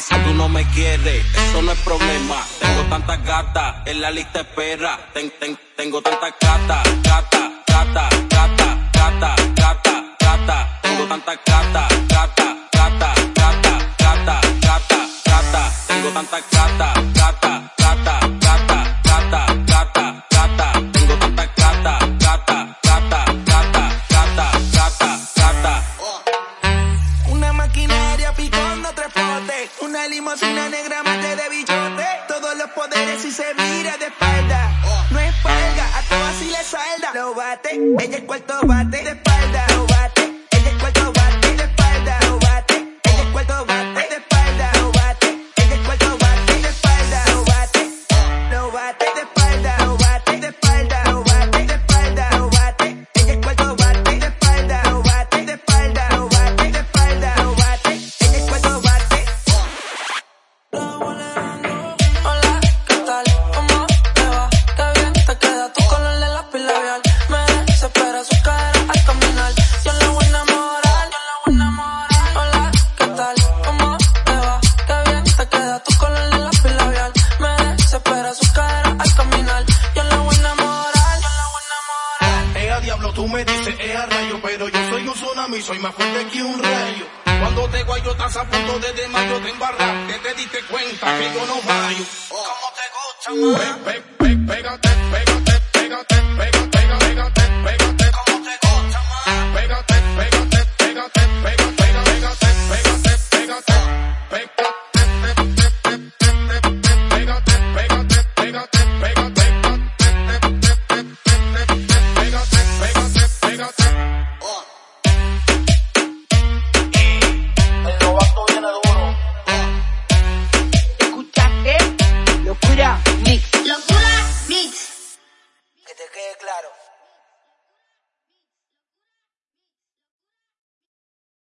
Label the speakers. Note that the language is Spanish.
Speaker 1: Si tú no me quieres, eso no es problema. Tengo tantas gatas en la lista espera. Ten, ten, tengo tantas gatas, gata, gata, gata, gata, gata, gata. Tengo tantas gatas, gata, gata, gata, gata, gata, gata. Tengo tantas gatas,
Speaker 2: Limosina negra mate de bichote. Todos los poderes y se mira de espalda. No es palga, a todas si le salda. Lo bate, ella el cuarto bate de espalda.
Speaker 3: Pero yo soy un tsunami, soy más fuerte que un rayo. Cuando te guayo, estás a punto de desmayo, te embarraste, te diste cuenta que yo no fallo. ¿Cómo te gusta?